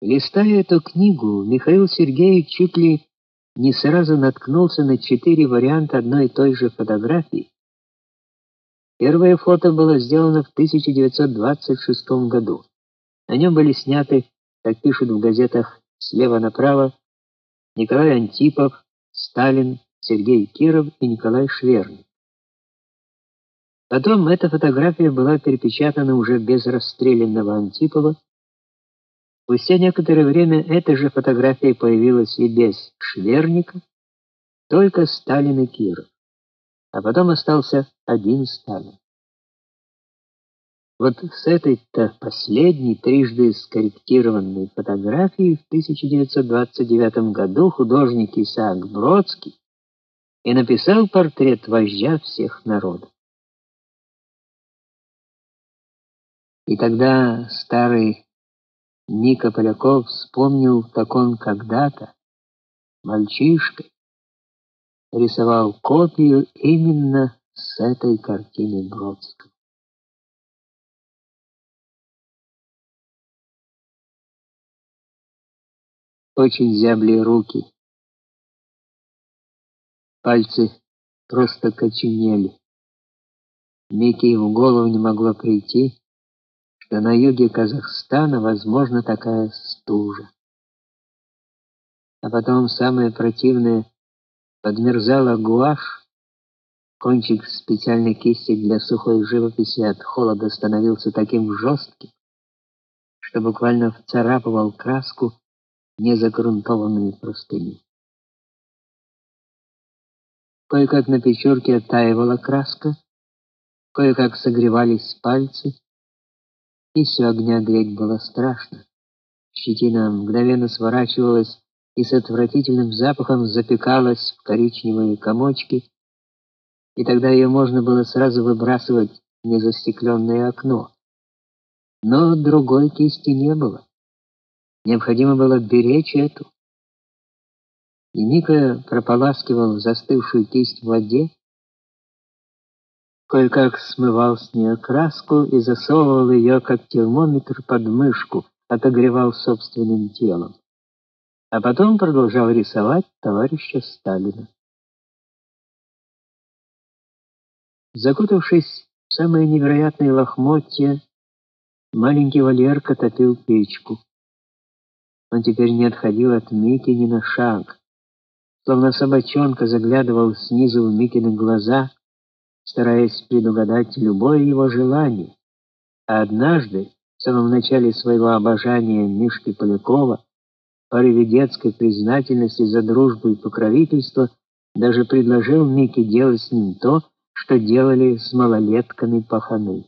Листая эту книгу, Михаил Сергеевич чуть ли не сразу наткнулся на четыре варианта одной и той же фотографии. Первое фото было сделано в 1926 году. На нем были сняты, как пишут в газетах слева направо, Николай Антипов, Сталин, Сергей Киров и Николай Шверник. Потом эта фотография была перепечатана уже без расстрелянного Антипова, Спустя некоторое время эта же фотография появилась и без Шверника, только Сталин и Киров. А потом остался один Сталин. Вот с этой-то последней, трижды скорректированной фотографией в 1929 году художник Исаак Бродский и написал портрет вождя всех народов. И тогда старый Ника Поляков вспомнил, как он когда-то, мальчишкой, рисовал копию именно с этой картины Бродского. Очень зябли руки. Пальцы просто коченели. Мике в голову не могло прийти, что на юге Казахстана возможна такая стужа. А потом самое противное подмерзала гуашь, кончик специальной кисти для сухой живописи от холода становился таким жестким, что буквально вцарапывал краску незагрунтованные простыни. Кое-как на печурке оттаивала краска, кое-как согревались пальцы, Пищу огня греть было страшно. Щетина мгновенно сворачивалась и с отвратительным запахом запекалась в коричневые комочки, и тогда ее можно было сразу выбрасывать в незастекленное окно. Но другой кисти не было. Необходимо было беречь эту. И Ника прополаскивал застывшую кисть в воде, кое-как смывал с нее краску и засовывал ее, как термометр, под мышку, отогревал собственным телом. А потом продолжал рисовать товарища Сталина. Закутавшись в самые невероятные лохмотья, маленький Валерка топил печку. Он теперь не отходил от Мики ни на шаг. Словно собачонка заглядывал снизу в Микины глаза — стараясь предугадать любое его желание. А однажды, в самом начале своего обожания Мишки Полякова, порыве детской признательности за дружбу и покровительство, даже предложил Мике делать с ним то, что делали с малолетками паханы.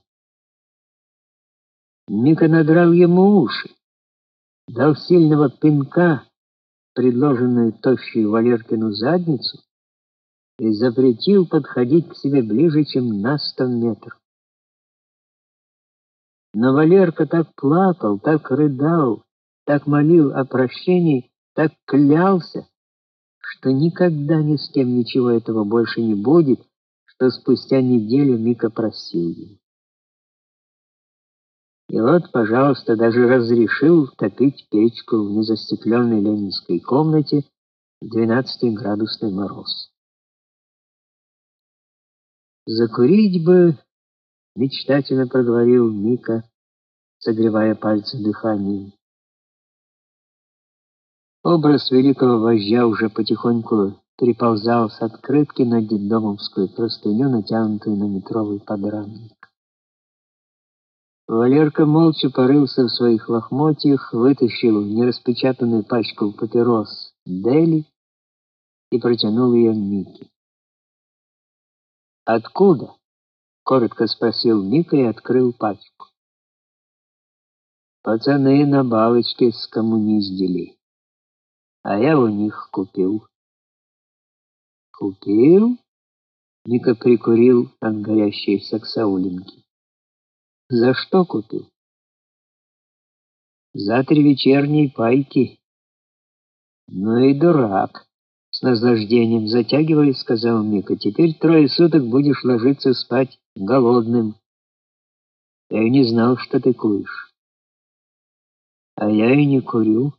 Мика надрал ему уши, дал сильного пинка, предложенную тощую Валеркину задницу, и запретил подходить к себе ближе, чем на сто метров. Но Валерка так плакал, так рыдал, так молил о прощении, так клялся, что никогда ни с кем ничего этого больше не будет, что спустя неделю Мика просил его. И вот, пожалуйста, даже разрешил топить печку в незастекленной ленинской комнате в 12-градусный мороз. Закурить бы, мечтательно проговорил Мика, согревая пальцы дыханием. Образ великого вождя уже потихоньку переползал с открытки на детдомовскую простыню, натянутую на метровый подрамник. Валерка молча порылся в своих лохмотьях, вытащил нераспечатанную пачку папирос Дели и протянул ее Мике. «Откуда?» — коротко спросил Мика и открыл пачку. «Пацаны на балочке скоммуниздили, а я у них купил». «Купил?» — Мика прикурил от горящей саксаулинки. «За что купил?» «За три вечерние пайки». «Ну и дурак». С наслаждением затягиваясь, сказал Мика, теперь трое суток будешь ложиться спать голодным. Я и не знал, что ты куешь. А я и не курю.